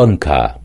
bunker